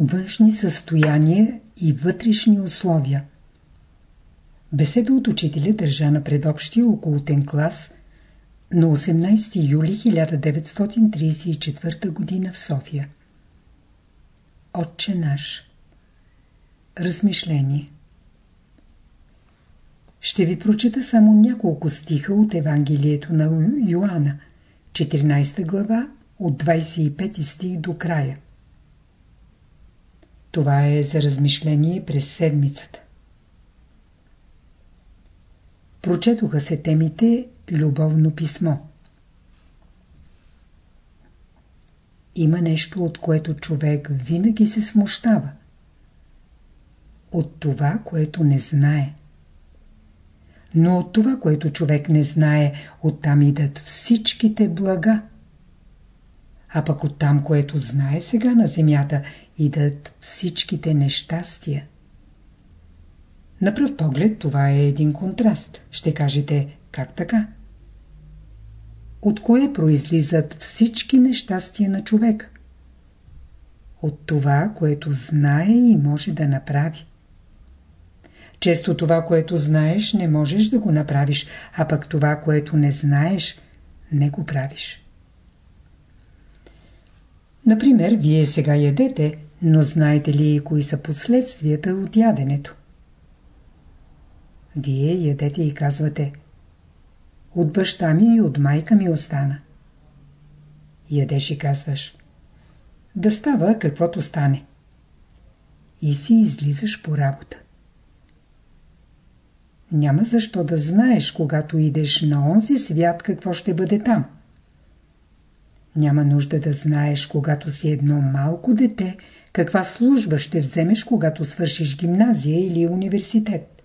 Външни състояния и вътрешни условия Беседа от учителя държа на предобщия околотен клас на 18 юли 1934 г. в София. Отче наш Размишление Ще ви прочита само няколко стиха от Евангелието на Йоанна, 14 глава, от 25 стих до края. Това е за размишление през седмицата. Прочетоха се темите Любовно писмо. Има нещо, от което човек винаги се смущава. От това, което не знае. Но от това, което човек не знае, оттам идат всичките блага. А пък оттам, което знае сега на земята, идат всичките нещастия. На пръв поглед това е един контраст. Ще кажете, как така? От кое произлизат всички нещастия на човек? От това, което знае и може да направи. Често това, което знаеш, не можеш да го направиш, а пък това, което не знаеш, не го правиш. Например, вие сега ядете, но знаете ли кои са последствията от яденето? Вие ядете и казвате От баща ми и от майка ми остана. Ядеш и казваш Да става каквото стане. И си излизаш по работа. Няма защо да знаеш, когато идеш на онзи свят, какво ще бъде там. Няма нужда да знаеш, когато си едно малко дете, каква служба ще вземеш, когато свършиш гимназия или университет.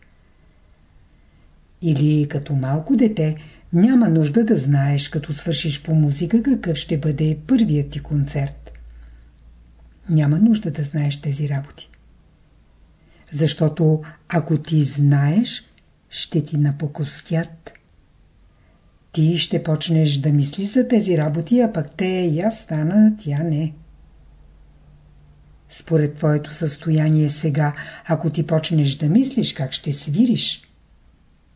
Или като малко дете, няма нужда да знаеш, като свършиш по музика, какъв ще бъде първият ти концерт. Няма нужда да знаеш тези работи. Защото ако ти знаеш, ще ти напокостят. Ти ще почнеш да мислиш за тези работи, а пък те я стана, тя не. Според твоето състояние сега, ако ти почнеш да мислиш как ще свириш,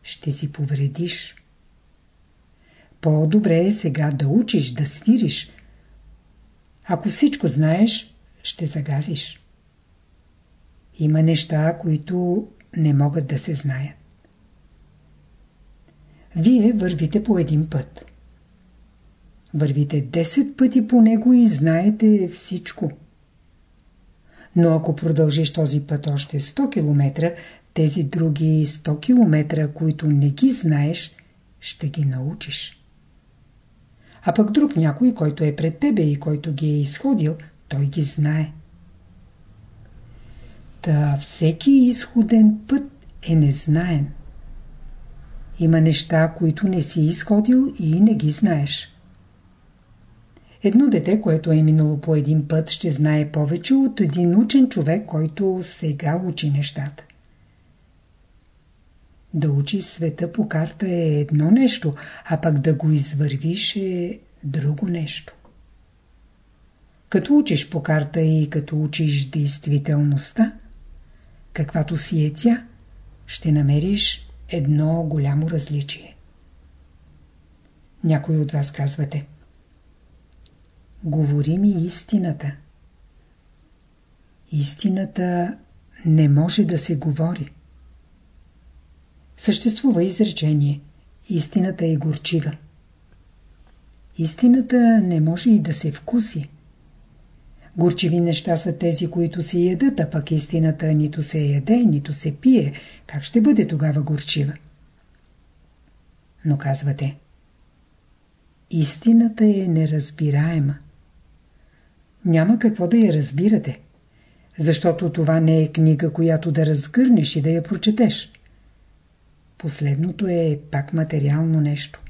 ще си повредиш. По-добре е сега да учиш, да свириш. Ако всичко знаеш, ще загазиш. Има неща, които не могат да се знаят. Вие вървите по един път. Вървите 10 пъти по него и знаете всичко. Но ако продължиш този път още 100 км, тези други 100 км, които не ги знаеш, ще ги научиш. А пък друг някой, който е пред тебе и който ги е изходил, той ги знае. Та всеки изходен път е незнаен. Има неща, които не си изходил и не ги знаеш. Едно дете, което е минало по един път, ще знае повече от един учен човек, който сега учи нещата. Да учиш света по карта е едно нещо, а пък да го извървиш е друго нещо. Като учиш по карта и като учиш действителността, каквато си е тя, ще намериш едно голямо различие. Някой от вас казвате Говори ми истината. Истината не може да се говори. Съществува изречение Истината е горчива. Истината не може и да се вкуси. Горчиви неща са тези, които се ядат, а пък истината нито се яде, нито се пие. Как ще бъде тогава горчива? Но казвате, истината е неразбираема. Няма какво да я разбирате, защото това не е книга, която да разгърнеш и да я прочетеш. Последното е пак материално нещо.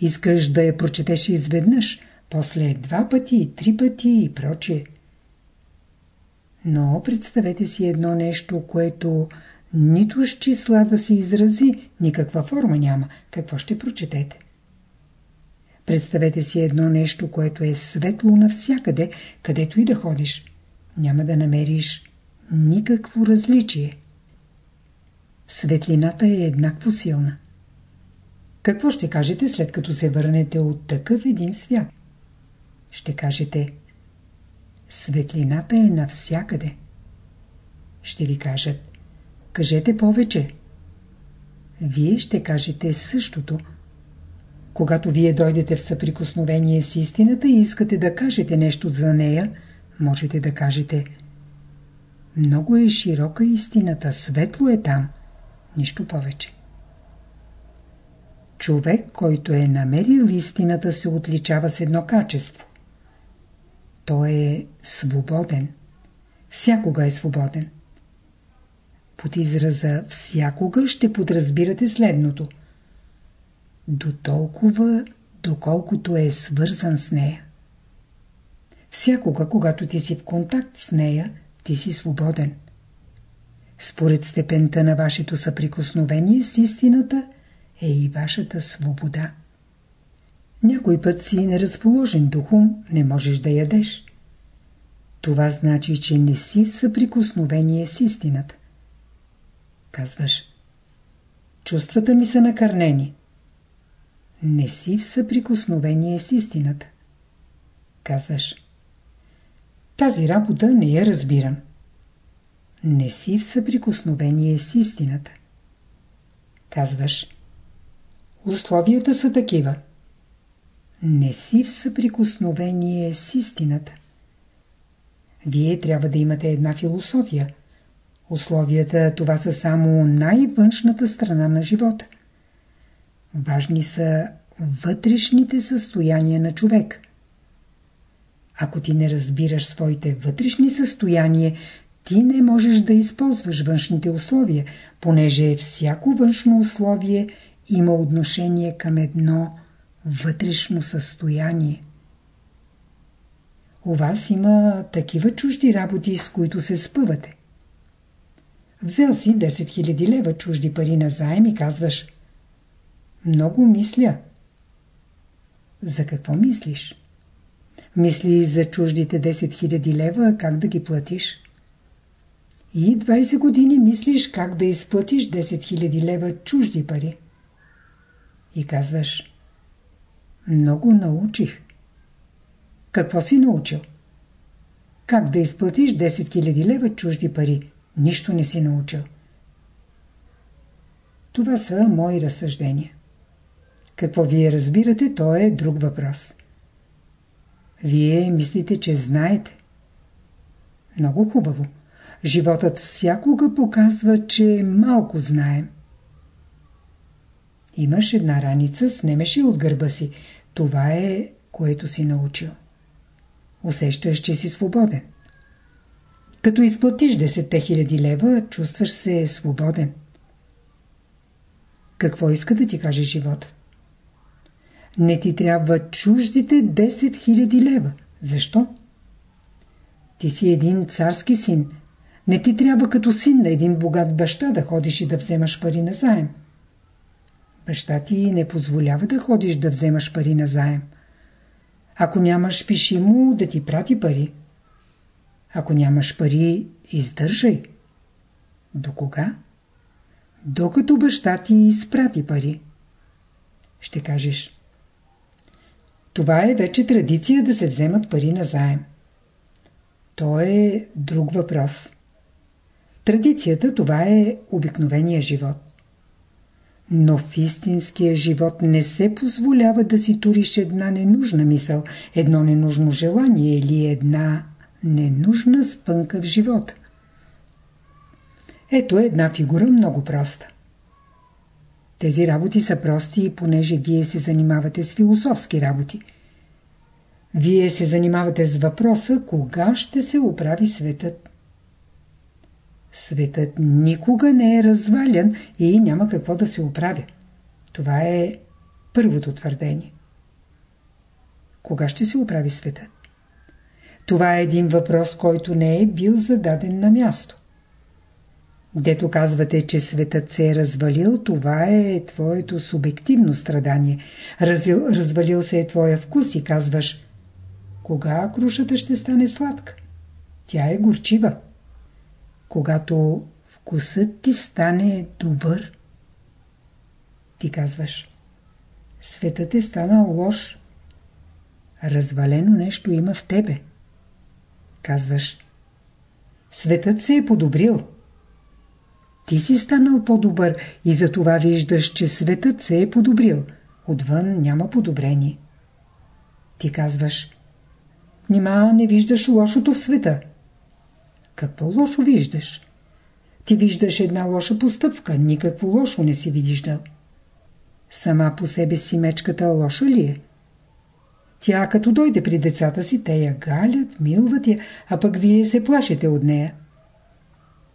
Искаш да я прочетеш изведнъж, после два пъти, три пъти и прочее. Но представете си едно нещо, което нито с числа да се изрази, никаква форма няма. Какво ще прочетете? Представете си едно нещо, което е светло навсякъде, където и да ходиш. няма да намериш никакво различие. Светлината е еднакво силна. Какво ще кажете след като се върнете от такъв един свят? Ще кажете Светлината е навсякъде. Ще ви кажат Кажете повече. Вие ще кажете същото. Когато вие дойдете в съприкосновение с истината и искате да кажете нещо за нея, можете да кажете Много е широка истината, светло е там, нищо повече. Човек, който е намерил истината, се отличава с едно качество. Той е свободен. Всякога е свободен. Под израза всякога ще подразбирате следното. До толкова, доколкото е свързан с нея. Всякога, когато ти си в контакт с нея, ти си свободен. Според степента на вашето съприкосновение с истината е и вашата свобода. Някой път си неразположен духом, не можеш да ядеш. Това значи, че не си в съприкосновение с истината. Казваш, чувствата ми са накърнени. Не си в съприкосновение с истината. Казваш, тази работа не я разбирам. Не си в съприкосновение с истината. Казваш, условията са такива. Не си в съприкосновение с истината. Вие трябва да имате една философия – Условията това са само най-външната страна на живота. Важни са вътрешните състояния на човек. Ако ти не разбираш своите вътрешни състояния, ти не можеш да използваш външните условия, понеже всяко външно условие има отношение към едно вътрешно състояние. У вас има такива чужди работи, с които се спъвате. Взел си 10 000 лева чужди пари на заем и казваш Много мисля. За какво мислиш? Мисли за чуждите 10 000 лева, как да ги платиш. И 20 години мислиш как да изплатиш 10 000 лева чужди пари. И казваш Много научих. Какво си научил? Как да изплатиш 10 000 лева чужди пари? Нищо не си научил. Това са мои разсъждения. Какво вие разбирате, то е друг въпрос. Вие мислите, че знаете. Много хубаво. Животът всякога показва, че малко знаем. Имаш една раница, снемеш от гърба си. Това е, което си научил. Усещаш, че си свободен. Като изплатиш 10 000 лева, чувстваш се свободен. Какво иска да ти каже живота? Не ти трябва чуждите 10 000 лева. Защо? Ти си един царски син. Не ти трябва като син на един богат баща да ходиш и да вземаш пари на заем. Баща ти не позволява да ходиш да вземаш пари на заем. Ако нямаш, пиши му да ти прати пари. Ако нямаш пари, издържай. До кога? Докато баща ти изпрати пари. Ще кажеш. Това е вече традиция да се вземат пари на заем. То е друг въпрос. Традицията това е обикновения живот. Но в истинския живот не се позволява да си туриш една ненужна мисъл, едно ненужно желание или една ненужна спънка в живота. Ето една фигура много проста. Тези работи са прости, понеже вие се занимавате с философски работи. Вие се занимавате с въпроса, кога ще се оправи светът. Светът никога не е развалян и няма какво да се оправя. Това е първото твърдение. Кога ще се оправи светът? Това е един въпрос, който не е бил зададен на място. Дето казвате, че светът се е развалил, това е твоето субективно страдание. Разил, развалил се е твоя вкус и казваш, кога крушата ще стане сладка? Тя е горчива. Когато вкусът ти стане добър, ти казваш Светът е станал лош. Развалено нещо има в тебе. Казваш Светът се е подобрил. Ти си станал по-добър и затова виждаш, че светът се е подобрил. Отвън няма подобрение. Ти казваш Нима не виждаш лошото в света. Какво лошо виждаш? Ти виждаш една лоша постъпка, никакво лошо не си виждал. Сама по себе си мечката лоша ли е? Тя като дойде при децата си, те я галят, милват я, а пък вие се плашите от нея.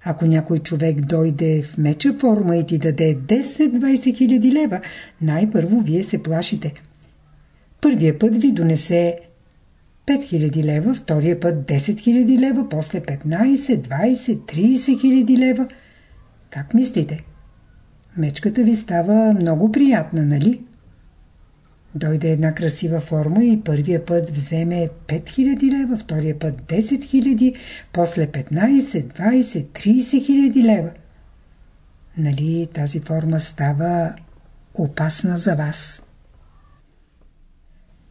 Ако някой човек дойде в меча форма и ти даде 10-20 хиляди лева, най-първо вие се плашите. Първия път ви донесе 5000 лева, втория път 10 000 лева, после 15, 20, 30 хиляди лева. Как мислите? Мечката ви става много приятна, нали? Дойде една красива форма и първия път вземе 5000 лева, втория път 10 000, после 15, 20, 30 хиляди лева. Нали тази форма става опасна за вас?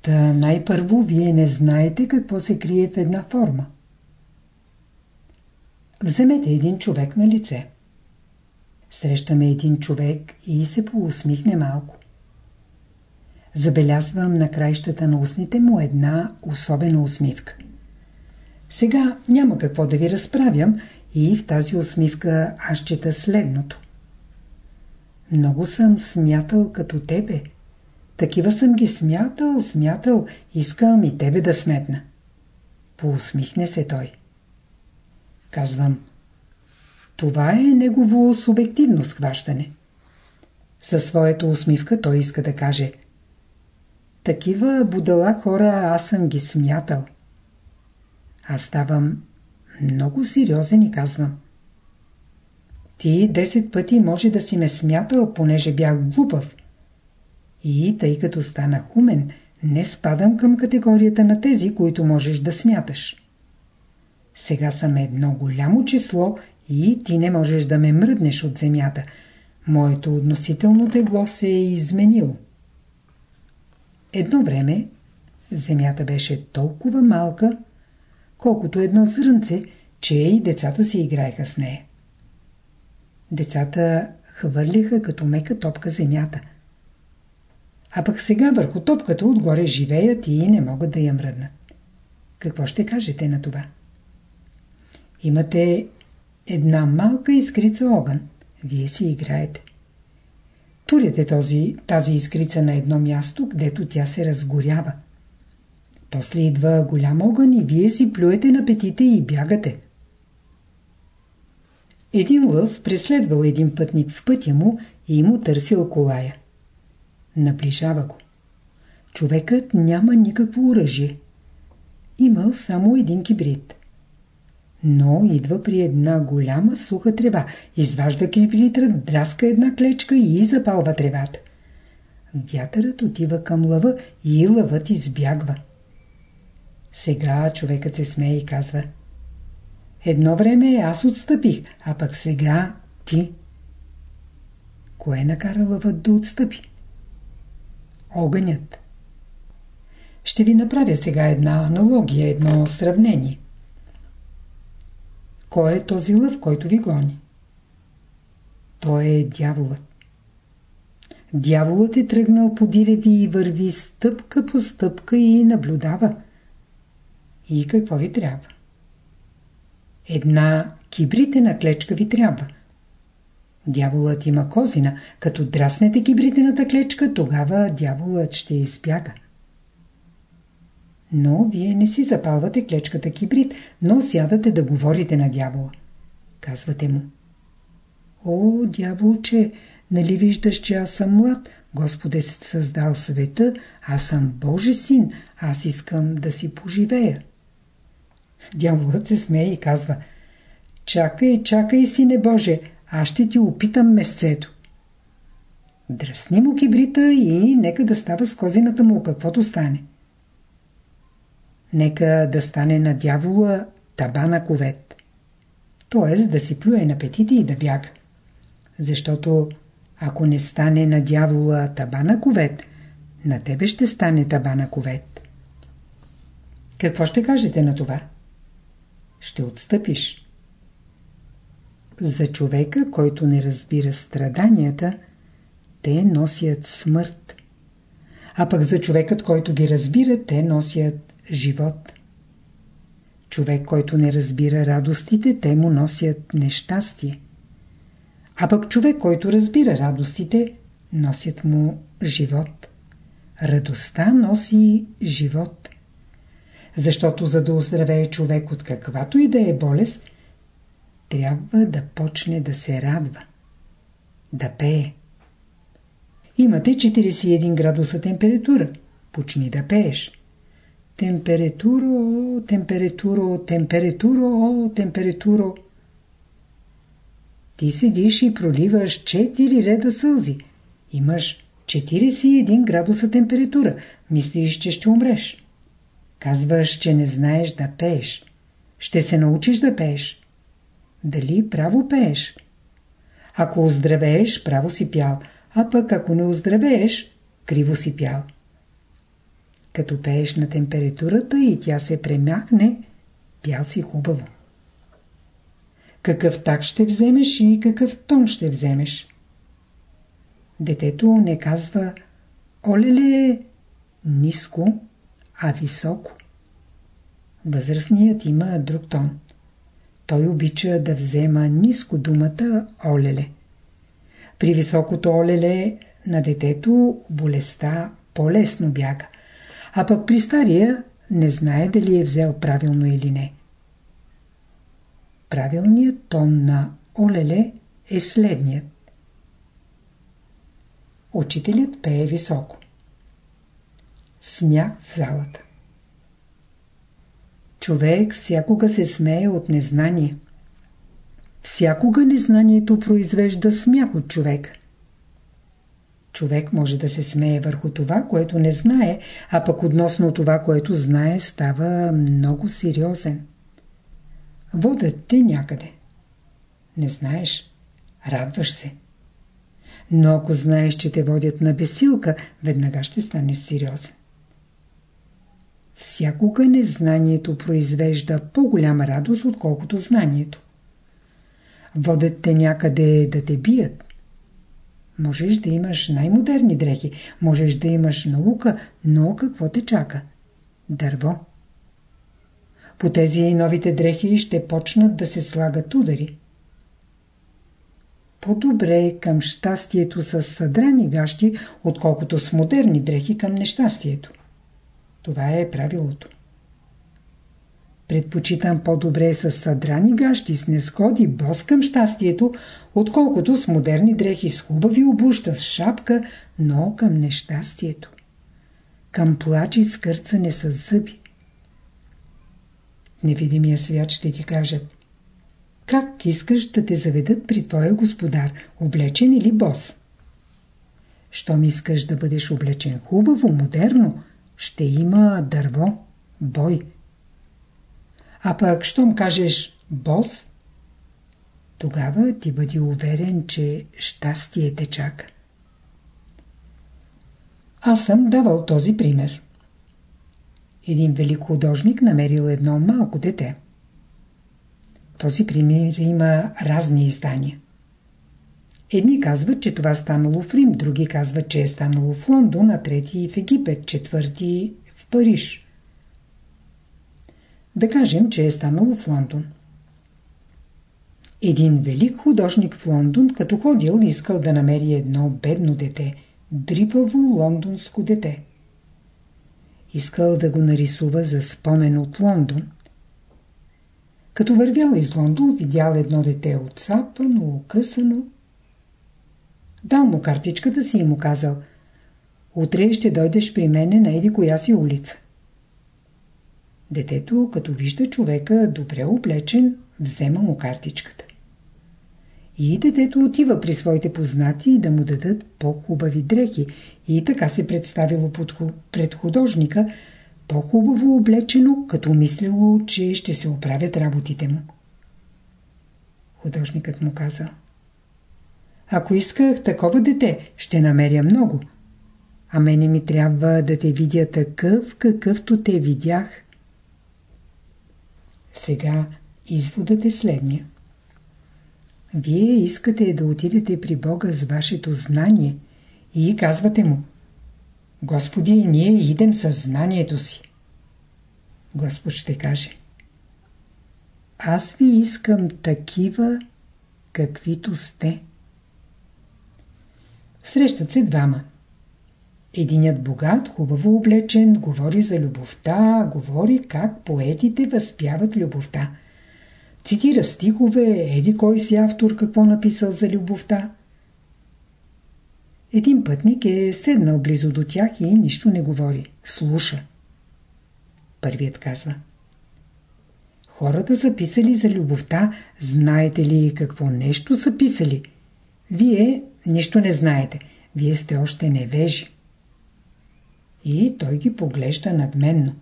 Та най-първо вие не знаете какво се крие в една форма. Вземете един човек на лице. Срещаме един човек и се поусмихне малко. Забелязвам на краищата на устните му една особена усмивка. Сега няма какво да ви разправям и в тази усмивка аз чета следното. Много съм смятал като тебе – такива съм ги смятал, смятал, искам и тебе да сметна. Поусмихне се той. Казвам, това е негово субективно схващане. Със своята усмивка той иска да каже Такива будала хора аз съм ги смятал. Аз ставам много сериозен и казвам Ти 10 пъти може да си ме смятал, понеже бях глупав. И тъй като станах умен, не спадам към категорията на тези, които можеш да смяташ. Сега съм едно голямо число и ти не можеш да ме мръднеш от земята. Моето относително тегло се е изменило. Едно време земята беше толкова малка, колкото едно зрънце, че и децата си играеха с нея. Децата хвърляха като мека топка земята – а пък сега върху топката отгоре живеят и не могат да я мръднат. Какво ще кажете на това? Имате една малка искрица огън. Вие си играете. Туряте този, тази искрица на едно място, където тя се разгорява. После идва голям огън и вие си плюете на петите и бягате. Един лъв преследвал един пътник в пътя му и му търсил колая. Наближава го. Човекът няма никакво оръжие. Имал само един кибрид. Но идва при една голяма суха трева, изважда кибрита, драска една клечка и запалва тревата. Вятърът отива към лъва и лъвът избягва. Сега човекът се смее и казва Едно време аз отстъпих, а пък сега ти. Кое накара лъвът да отстъпи? Огънят. Ще ви направя сега една аналогия, едно сравнение. Кой е този лъв, който ви гони? Той е дяволът. Дяволът е тръгнал по диреви и върви стъпка по стъпка и наблюдава. И какво ви трябва? Една кибритена клечка ви трябва – Дяволът има козина. Като драснете кибритената клечка, тогава дяволът ще избяга. Но вие не си запалвате клечката кибрит, но сядате да говорите на дявола. Казвате му. О, дяволче, нали виждаш, че аз съм млад? Господ е създал света, аз съм Божи син, аз искам да си поживея. Дяволът се смее и казва. Чакай, чакай, сине Боже, аз ще ти опитам месцето. Дръсни му кибрита и нека да става с козината му каквото стане. Нека да стане на дявола табана ковет. Тоест да си плюе на петите и да бяга. Защото ако не стане на дявола табана ковет, на тебе ще стане табана ковет. Какво ще кажете на това? Ще отстъпиш. За човека, който не разбира страданията, те носят смърт. А пък за човекът, който ги разбира, те носят живот. Човек, който не разбира радостите, те му носят нещастие. А пък човек, който разбира радостите, носят му живот. Радостта носи живот. Защото за да оздравее човек от каквато и да е болест, трябва да почне да се радва, да пее. Имате 41 градуса температура. Почни да пееш. Температуро, температуро, температуро, температуро. Ти седиш и проливаш 4 реда сълзи. Имаш 41 градуса температура. Мислиш, че ще умреш. Казваш, че не знаеш да пееш. Ще се научиш да пееш. Дали право пееш? Ако оздравееш, право си пял, а пък ако не оздравееш, криво си пял. Като пееш на температурата и тя се премахне, пял си хубаво. Какъв так ще вземеш и какъв тон ще вземеш? Детето не казва «Олеле» ниско, а високо. Възрастният има друг тон. Той обича да взема ниско думата «олеле». При високото олеле на детето болестта по-лесно бяга, а пък при стария не знае дали е взел правилно или не. Правилният тон на олеле е следният. Учителят пее високо. Смях в залата. Човек всякога се смее от незнание. Всякога незнанието произвежда смях от човек. Човек може да се смее върху това, което не знае, а пък относно това, което знае, става много сериозен. Водят те някъде. Не знаеш, радваш се. Но ако знаеш, че те водят на бесилка, веднага ще станеш сериозен. Всякога незнанието произвежда по-голяма радост, отколкото знанието. Водят те някъде да те бият. Можеш да имаш най-модерни дрехи, можеш да имаш наука, но какво те чака? Дърво. По тези новите дрехи ще почнат да се слагат удари. По-добре към щастието с съдрани гащи, отколкото с модерни дрехи към нещастието. Това е правилото. Предпочитам по-добре с съдрани гащи, с несходи, бос към щастието, отколкото с модерни дрехи, с хубави обуща, с шапка, но към нещастието. Към плач и скърцане с зъби. Невидимия свят ще ти кажат Как искаш да те заведат при твоя господар, облечен или бос? Щом искаш да бъдеш облечен хубаво, модерно, ще има дърво, бой. А пък, щом кажеш бос, тогава ти бъди уверен, че щастие те чака. Аз съм давал този пример. Един велик художник намерил едно малко дете. Този пример има разни издания. Едни казват, че това станало в Рим, други казват, че е станало в Лондон, а трети в Египет, четвърти в Париж. Да кажем, че е станало в Лондон. Един велик художник в Лондон, като ходил, искал да намери едно бедно дете, дрипаво лондонско дете. Искал да го нарисува за спомен от Лондон. Като вървял из Лондон, видял едно дете отсапано, окъсано, Дал му картичката си и му казал Утре ще дойдеш при мене на еди коя си улица. Детето, като вижда човека добре облечен, взема му картичката. И детето отива при своите познати да му дадат по-хубави дрехи и така се представило пред художника, по-хубаво облечено, като мислило, че ще се оправят работите му. Художникът му казал. Ако исках такова дете, ще намеря много. А мене ми трябва да те видя такъв, какъвто те видях. Сега изводът е следния. Вие искате да отидете при Бога с вашето знание и казвате му Господи, ние идем със знанието си. Господ ще каже Аз ви искам такива, каквито сте. Срещат се двама. Единят богат, хубаво облечен, говори за любовта, говори как поетите възпяват любовта. Цитира стихове, еди кой си автор какво написал за любовта. Един пътник е седнал близо до тях и нищо не говори. Слуша. Първият казва. Хората са писали за любовта. Знаете ли какво нещо са писали? Вие нищо не знаете. Вие сте още невежи. И той ги поглежда надменно.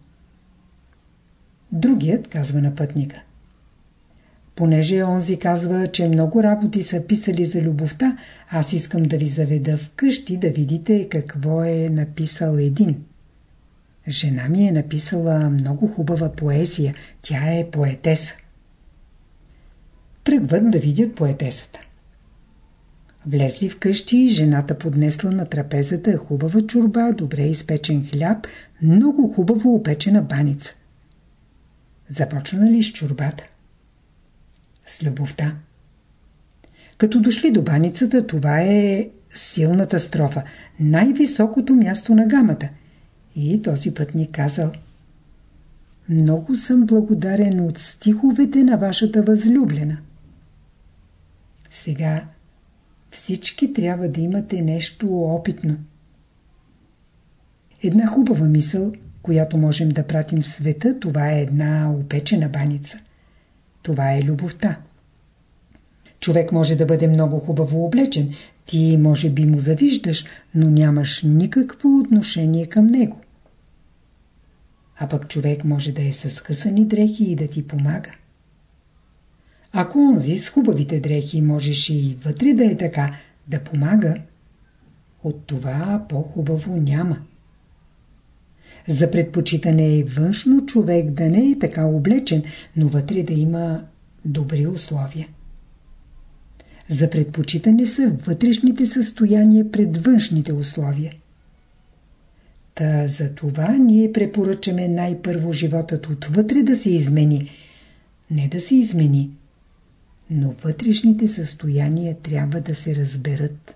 Другият казва на пътника. Понеже онзи казва, че много работи са писали за любовта, аз искам да ви заведа в къщи да видите какво е написал един. Жена ми е написала много хубава поезия. Тя е поетеса. Тръгват да видят поетесата. Влезли в къщи, жената поднесла на трапезата хубава чурба, добре изпечен хляб, много хубаво опечена баница. Започна ли с чурбата? С любовта. Като дошли до баницата, това е силната строфа, най-високото място на гамата. И този път ни казал Много съм благодарен от стиховете на вашата възлюблена. Сега всички трябва да имате нещо опитно. Една хубава мисъл, която можем да пратим в света, това е една опечена баница. Това е любовта. Човек може да бъде много хубаво облечен. Ти може би му завиждаш, но нямаш никакво отношение към него. А пък човек може да е с късани дрехи и да ти помага. Ако онзи с хубавите дрехи можеше и вътре да е така, да помага, от това по-хубаво няма. За предпочитане е външно човек да не е така облечен, но вътре да има добри условия. За предпочитане са вътрешните състояния пред външните условия. Та за това ние препоръчаме най-първо животът отвътре да се измени. Не да се измени, но вътрешните състояния трябва да се разберат.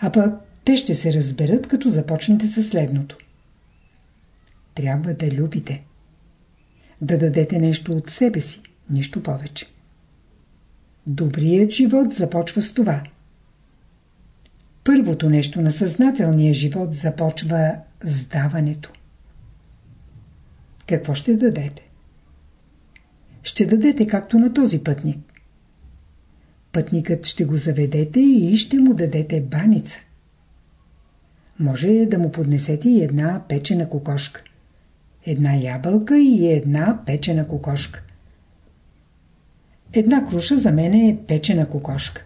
А пък те ще се разберат, като започнете със следното. Трябва да любите. Да дадете нещо от себе си, нищо повече. Добрият живот започва с това. Първото нещо на съзнателния живот започва с даването. Какво ще дадете? Ще дадете както на този пътник. Пътникът ще го заведете и ще му дадете баница. Може да му поднесете и една печена кокошка. Една ябълка и една печена кокошка. Една круша за мен е печена кокошка.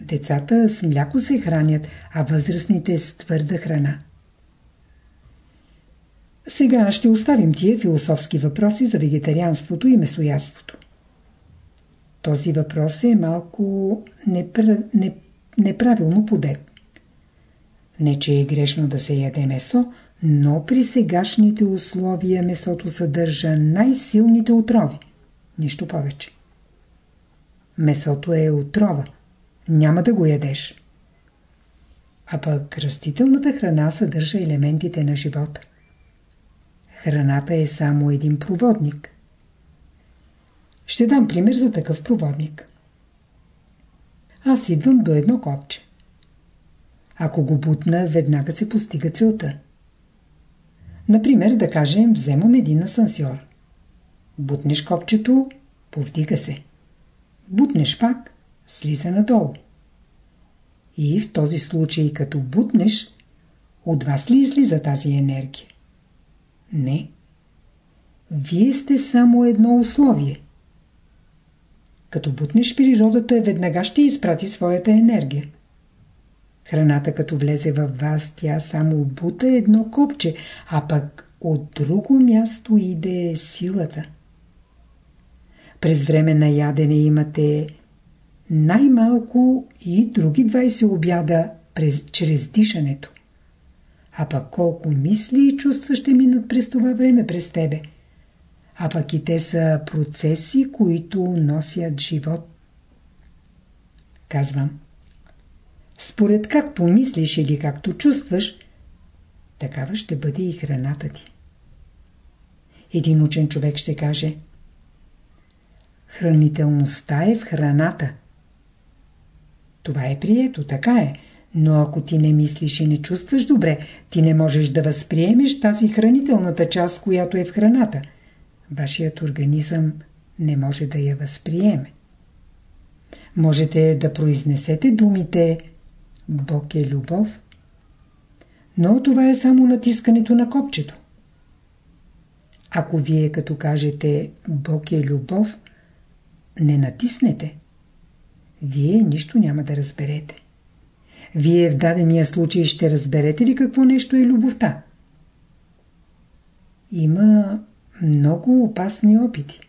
Децата с мляко се хранят, а възрастните с твърда храна. Сега ще оставим тия философски въпроси за вегетарианството и месоядството. Този въпрос е малко непр... не... неправилно подет. Не, че е грешно да се яде месо, но при сегашните условия месото съдържа най-силните отрови. Нищо повече. Месото е отрова. Няма да го ядеш. А пък растителната храна съдържа елементите на живота. Храната е само един проводник. Ще дам пример за такъв проводник. Аз идвам до едно копче. Ако го бутна, веднага се постига целта. Например, да кажем, вземам един асансьор. Бутнеш копчето, повдига се. Бутнеш пак, слиза надолу. И в този случай, като бутнеш, от вас ли излиза тази енергия? Не. Вие сте само едно условие. Като бутнеш природата, веднага ще изпрати своята енергия. Храната като влезе във вас, тя само бута едно копче, а пък от друго място иде силата. През време на ядене имате най-малко и други 20 обяда през, чрез дишането. А пък колко мисли и чувства ще минат през това време през тебе. А пък и те са процеси, които носят живот. Казвам. Според както мислиш или както чувстваш, такава ще бъде и храната ти. Един учен човек ще каже Хранителността е в храната. Това е прието, така е. Но ако ти не мислиш и не чувстваш добре, ти не можеш да възприемеш тази хранителната част, която е в храната. Вашият организъм не може да я възприеме. Можете да произнесете думите Бог е любов, но това е само натискането на копчето. Ако вие като кажете Бог е любов, не натиснете, вие нищо няма да разберете. Вие в дадения случай ще разберете ли какво нещо е любовта? Има много опасни опити.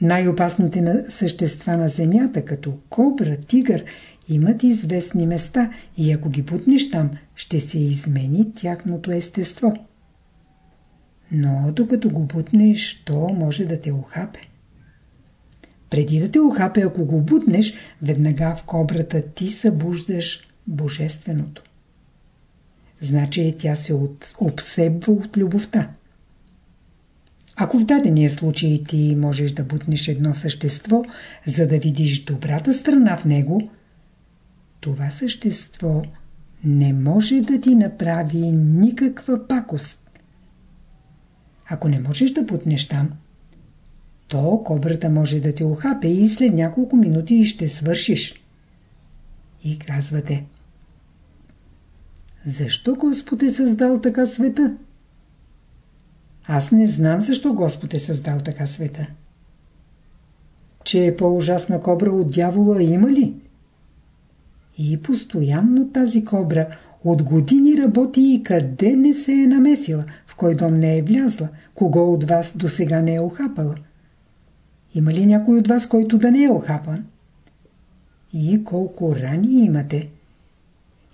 Най-опасните същества на Земята, като кобра, тигър, имат известни места и ако ги бутнеш там, ще се измени тяхното естество. Но докато го бутнеш, то може да те охапе. Преди да те охапе, ако го бутнеш, веднага в кобрата ти събуждаш Божественото. Значи тя се от, обсебва от любовта. Ако в дадения случай ти можеш да бутнеш едно същество, за да видиш добрата страна в него, това същество не може да ти направи никаква пакост. Ако не можеш да бутнеш там, то кобрата може да те охапе и след няколко минути ще свършиш. И казвате Защо Господ е създал така света? Аз не знам защо Господ е създал така света. Че е по-ужасна кобра от дявола има ли? И постоянно тази кобра от години работи и къде не се е намесила, в кой дом не е влязла, кого от вас до сега не е охапала. Има ли някой от вас, който да не е охапан? И колко рани имате?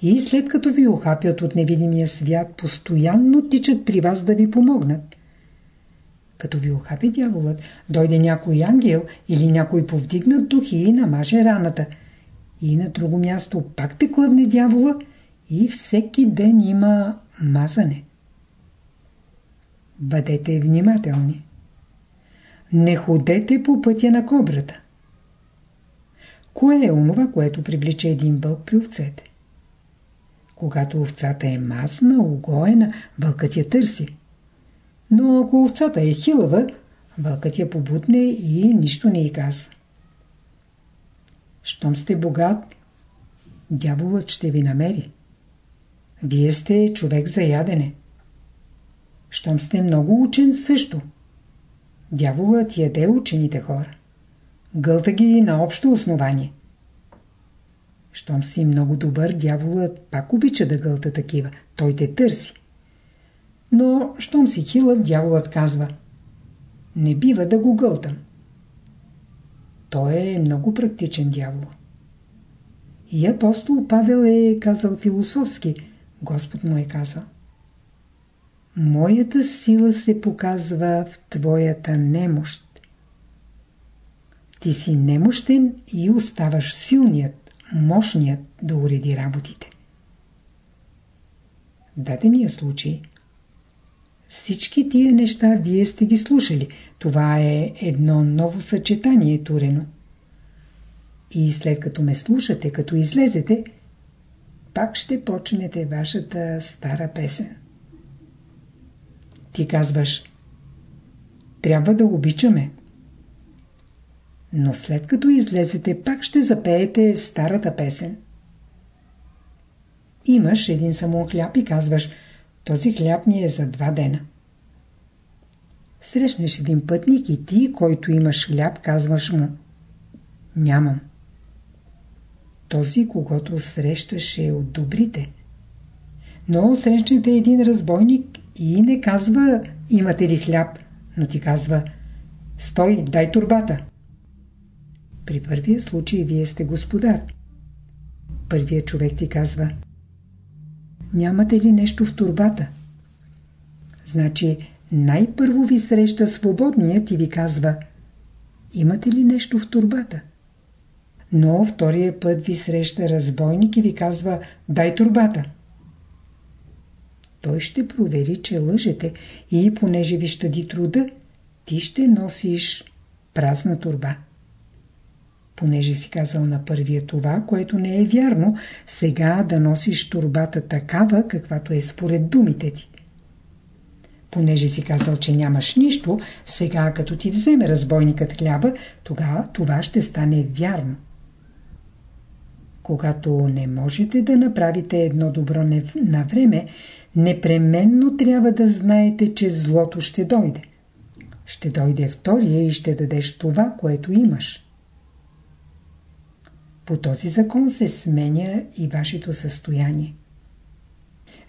И след като ви охапят от невидимия свят, постоянно тичат при вас да ви помогнат. Като ви охапи дяволът, дойде някой ангел или някой повдигнат духи и намаже раната. И на друго място пак те клъвне дявола и всеки ден има мазане. Бъдете внимателни. Не ходете по пътя на кобрата. Кое е онова, което привлича един вълк при овцете? Когато овцата е мазна, огоена, вълкът я търси. Но ако овцата е хилава, вълкът я побутне и нищо не й казва. Щом сте богат, дяволът ще ви намери. Вие сте човек за ядене. Щом сте много учен също. Дяволът яде учените хора. Гълта ги на общо основание. Щом си много добър, дяволът пак обича да гълта такива. Той те търси. Но, щом си хилав, дяволът казва Не бива да го гълтам. Той е много практичен дявол. И апостол Павел е казал философски. Господ му е казал Моята сила се показва в твоята немощ. Ти си немощен и оставаш силният, мощният да уреди работите. В дадения случай всички тия неща вие сте ги слушали. Това е едно ново съчетание турено. И след като ме слушате, като излезете, пак ще почнете вашата стара песен. Ти казваш Трябва да обичаме. Но след като излезете, пак ще запеете старата песен. Имаш един само хляб и казваш, този хляб ми е за два дена. Срещнеш един пътник и ти, който имаш хляб, казваш му, нямам. Този, когато срещаш е от добрите. Но срещнете един разбойник и не казва, имате ли хляб, но ти казва, стой, дай турбата. При първия случай вие сте господар. Първият човек ти казва, нямате ли нещо в турбата? Значи, най-първо ви среща свободният и ви казва, имате ли нещо в турбата? Но втория път ви среща разбойник и ви казва, дай турбата. Той ще провери, че лъжете и понеже ви щади труда, ти ще носиш празна турба. Понеже си казал на първия това, което не е вярно, сега да носиш турбата такава, каквато е според думите ти. Понеже си казал, че нямаш нищо, сега като ти вземе разбойникът хляба, тогава това ще стане вярно. Когато не можете да направите едно добро на време, непременно трябва да знаете, че злото ще дойде. Ще дойде втория и ще дадеш това, което имаш. По този закон се сменя и вашето състояние.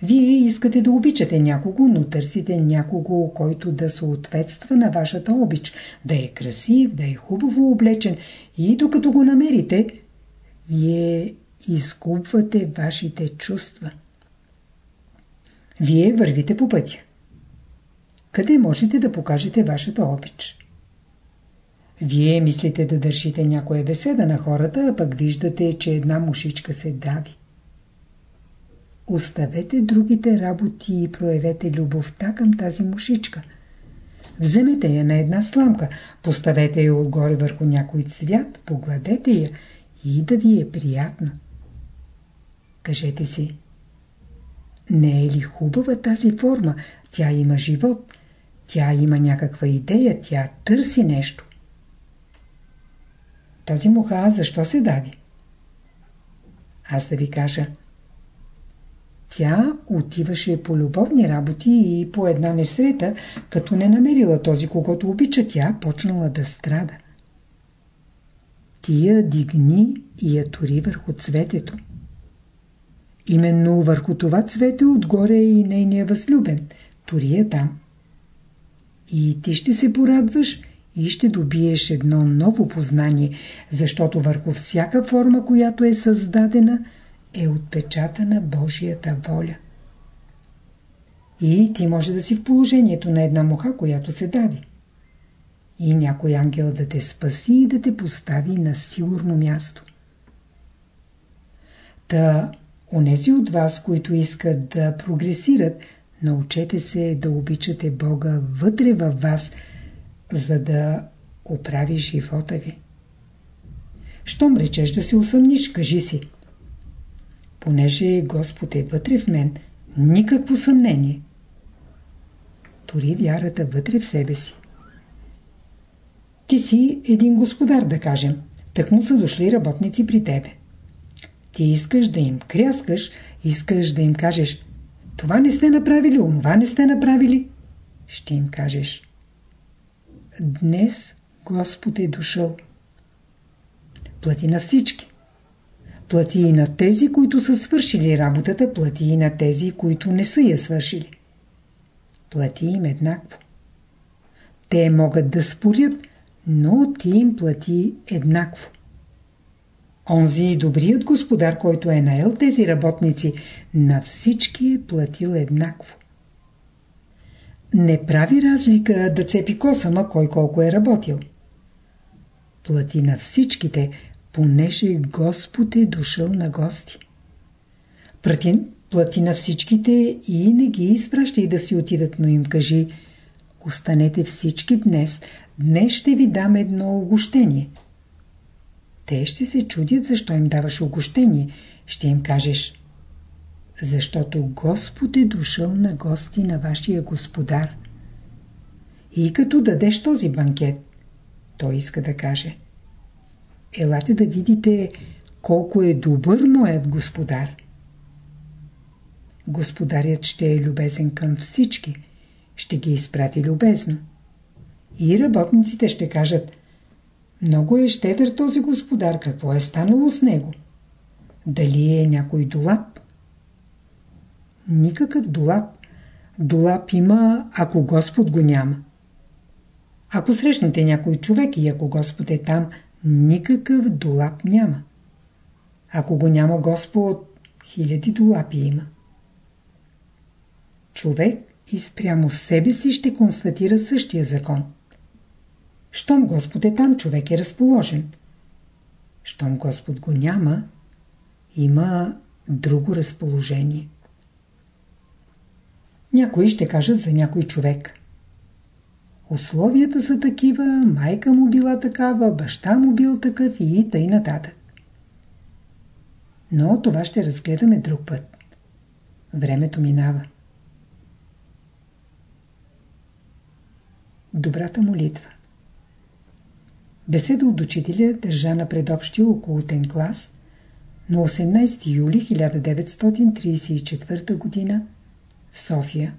Вие искате да обичате някого, но търсите някого, който да съответства на вашата обич, да е красив, да е хубаво облечен и докато го намерите, вие изгубвате вашите чувства. Вие вървите по пътя. Къде можете да покажете вашата обич? Вие мислите да държите някоя беседа на хората, а пък виждате, че една мушичка се дави. Оставете другите работи и проявете любовта към тази мушичка. Вземете я на една сламка, поставете я отгоре върху някой цвят, погладете я и да ви е приятно. Кажете си, не е ли хубава тази форма? Тя има живот, тя има някаква идея, тя търси нещо. Тази муха защо се дави? Аз да ви кажа. Тя отиваше по любовни работи и по една несрета, като не намерила този, когато обича, тя почнала да страда. Тия дигни и я тори върху цветето. Именно върху това цвете отгоре е и нейния възлюбен. Тори я там. И ти ще се порадваш и ще добиеш едно ново познание, защото върху всяка форма, която е създадена, е отпечатана Божията воля. И ти може да си в положението на една муха, която се дави. И някой ангел да те спаси и да те постави на сигурно място. Та, онези от вас, които искат да прогресират, научете се да обичате Бога вътре във вас – за да оправи живота ви. Щом речеш да се усъмниш, кажи си. Понеже Господ е вътре в мен, никакво съмнение. Тори вярата вътре в себе си. Ти си един господар, да кажем. Так му са дошли работници при тебе. Ти искаш да им кряскаш, искаш да им кажеш това не сте направили, онова не сте направили. Ще им кажеш Днес Господ е дошъл. Плати на всички. Плати и на тези, които са свършили работата, плати и на тези, които не са я свършили. Плати им еднакво. Те могат да спорят, но ти им плати еднакво. Онзи добрият господар, който е наел тези работници, на всички е платил еднакво. Не прави разлика да цепи косама кой колко е работил. Плати на всичките, понеже Господ е дошъл на гости. Плати, плати на всичките и не ги изпращай да си отидат, но им кажи Останете всички днес, днес ще ви дам едно огощение. Те ще се чудят защо им даваш огощение. Ще им кажеш защото Господ е дошъл на гости на вашия господар. И като дадеш този банкет, той иска да каже Елате да видите колко е добър моят господар. господарят ще е любезен към всички, ще ги изпрати любезно. И работниците ще кажат много е щедър този господар, какво е станало с него? Дали е някой долап? Никакъв долап. Долап има, ако Господ го няма. Ако срещнете някой човек и ако Господ е там, никакъв долап няма. Ако го няма Господ, хиляди долапи има. Човек и спрямо себе си ще констатира същия закон. Щом Господ е там, човек е разположен. Щом Господ го няма, има друго разположение. Някои ще кажат за някой човек. Условията са такива, майка му била такава, баща му бил такъв и тъй нататък. Но това ще разгледаме друг път. Времето минава. Добрата молитва Беседа от учителя държа на предобщия околотен клас на 18 юли 1934 г. в София.